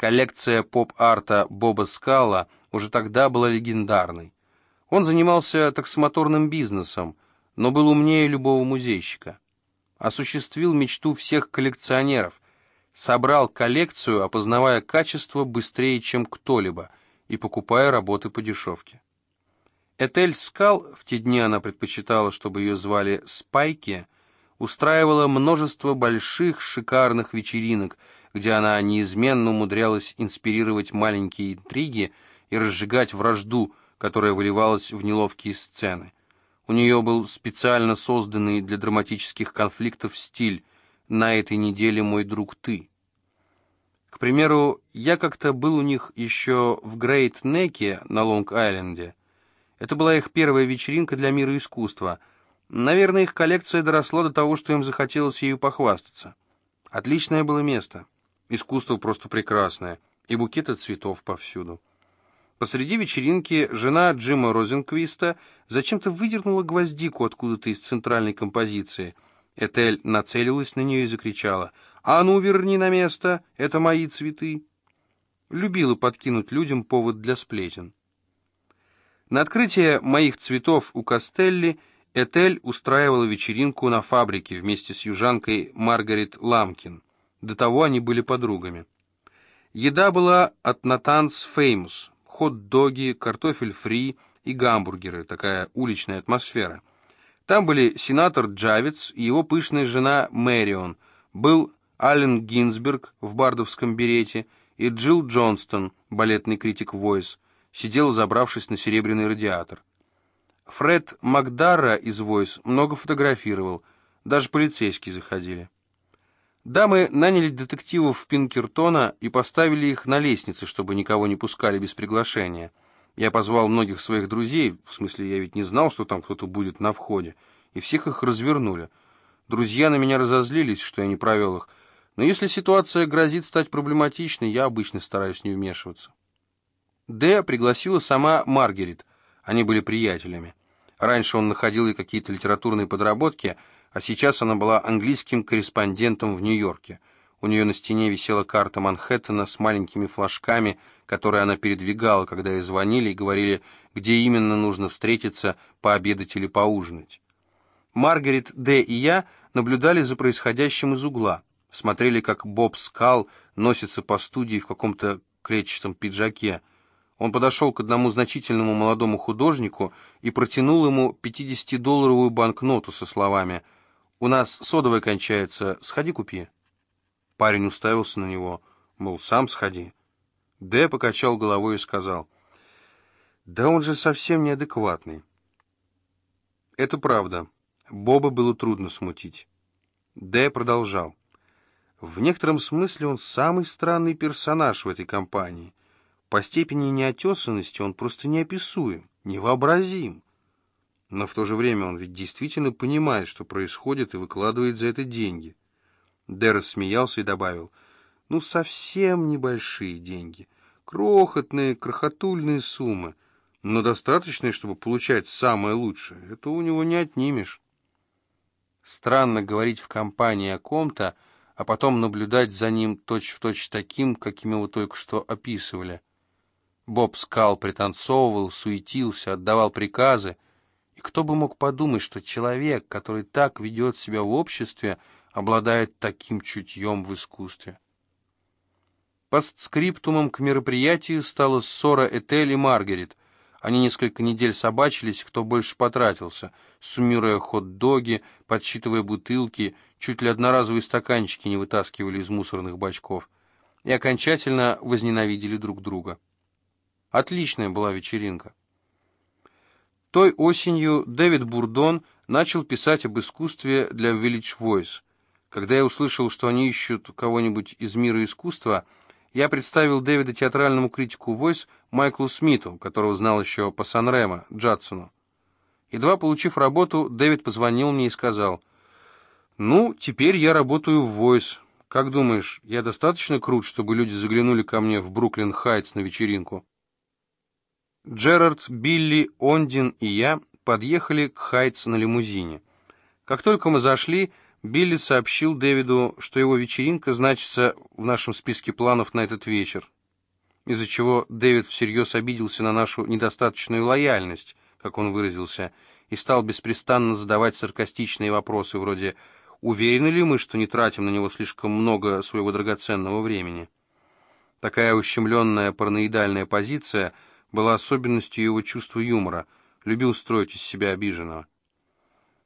Коллекция поп-арта Боба Скалла уже тогда была легендарной. Он занимался таксомоторным бизнесом, но был умнее любого музейщика. Осуществил мечту всех коллекционеров, собрал коллекцию, опознавая качество быстрее, чем кто-либо, и покупая работы по дешевке. Этель Скал, в те дни она предпочитала, чтобы ее звали Спайки, устраивала множество больших шикарных вечеринок, где она неизменно умудрялась инспирировать маленькие интриги и разжигать вражду, которая выливалась в неловкие сцены. У нее был специально созданный для драматических конфликтов стиль «На этой неделе мой друг ты». К примеру, я как-то был у них еще в Грейт-Неке на Лонг-Айленде. Это была их первая вечеринка для мира искусства. Наверное, их коллекция доросла до того, что им захотелось ею похвастаться. Отличное было место. Искусство просто прекрасное. И букеты цветов повсюду. Посреди вечеринки жена Джима Розенквиста зачем-то выдернула гвоздику откуда-то из центральной композиции. Этель нацелилась на нее и закричала «А ну, верни на место! Это мои цветы!» Любила подкинуть людям повод для сплетен. На открытие моих цветов у Костелли Этель устраивала вечеринку на фабрике вместе с южанкой Маргарет Ламкин. До того они были подругами. Еда была от Натанс Феймус. Хот-доги, картофель фри и гамбургеры. Такая уличная атмосфера. Там были сенатор Джавиц и его пышная жена Мэрион. Был Аллен Гинзберг в бардовском берете и Джилл Джонстон, балетный критик Voice сидел, забравшись на серебряный радиатор. Фред Макдара из Voice много фотографировал, даже полицейские заходили. Дамы наняли детективов Пинкертона и поставили их на лестнице, чтобы никого не пускали без приглашения. Я позвал многих своих друзей, в смысле, я ведь не знал, что там кто-то будет на входе, и всех их развернули. Друзья на меня разозлились, что я не провел их, но если ситуация грозит стать проблематичной, я обычно стараюсь не вмешиваться. Д пригласила сама Маргарет. Они были приятелями. Раньше он находил ей какие-то литературные подработки, а сейчас она была английским корреспондентом в Нью-Йорке. У нее на стене висела карта Манхэттена с маленькими флажками, которые она передвигала, когда ей звонили и говорили, где именно нужно встретиться, пообедать или поужинать. Маргарет, Д и я наблюдали за происходящим из угла, смотрели, как Боб Скал носится по студии в каком-то клетчатом пиджаке, он подошел к одному значительному молодому художнику и протянул ему 50-долларовую банкноту со словами «У нас содовая кончается, сходи купи». Парень уставился на него, мол, сам сходи. Д покачал головой и сказал «Да он же совсем неадекватный». Это правда. Боба было трудно смутить. Д продолжал. В некотором смысле он самый странный персонаж в этой компании. По степени неотесанности он просто неописуем, невообразим. Но в то же время он ведь действительно понимает, что происходит, и выкладывает за это деньги. Деррес смеялся и добавил, ну, совсем небольшие деньги, крохотные, крохотульные суммы, но достаточные, чтобы получать самое лучшее. Это у него не отнимешь. Странно говорить в компании о ком-то, а потом наблюдать за ним точь-в-точь точь таким, каким его только что описывали. Боб Скал пританцовывал, суетился, отдавал приказы. И кто бы мог подумать, что человек, который так ведет себя в обществе, обладает таким чутьем в искусстве. Постскриптумом к мероприятию стала ссора Этель и Маргарет. Они несколько недель собачились, кто больше потратился, суммируя хот-доги, подсчитывая бутылки, чуть ли одноразовые стаканчики не вытаскивали из мусорных бачков, и окончательно возненавидели друг друга. Отличная была вечеринка. Той осенью Дэвид Бурдон начал писать об искусстве для Village Voice. Когда я услышал, что они ищут кого-нибудь из мира искусства, я представил Дэвида театральному критику Voice Майклу Смиту, которого знал еще по Сан-Ремо, Джадсону. Едва получив работу, Дэвид позвонил мне и сказал, «Ну, теперь я работаю в Voice. Как думаешь, я достаточно крут, чтобы люди заглянули ко мне в Бруклин-Хайтс на вечеринку?» Джерард, Билли, Ондин и я подъехали к Хайтс на лимузине. Как только мы зашли, Билли сообщил Дэвиду, что его вечеринка значится в нашем списке планов на этот вечер, из-за чего Дэвид всерьез обиделся на нашу недостаточную лояльность, как он выразился, и стал беспрестанно задавать саркастичные вопросы вроде «Уверены ли мы, что не тратим на него слишком много своего драгоценного времени?» Такая ущемленная параноидальная позиция была особенностью его чувства юмора, любил строить из себя обиженного.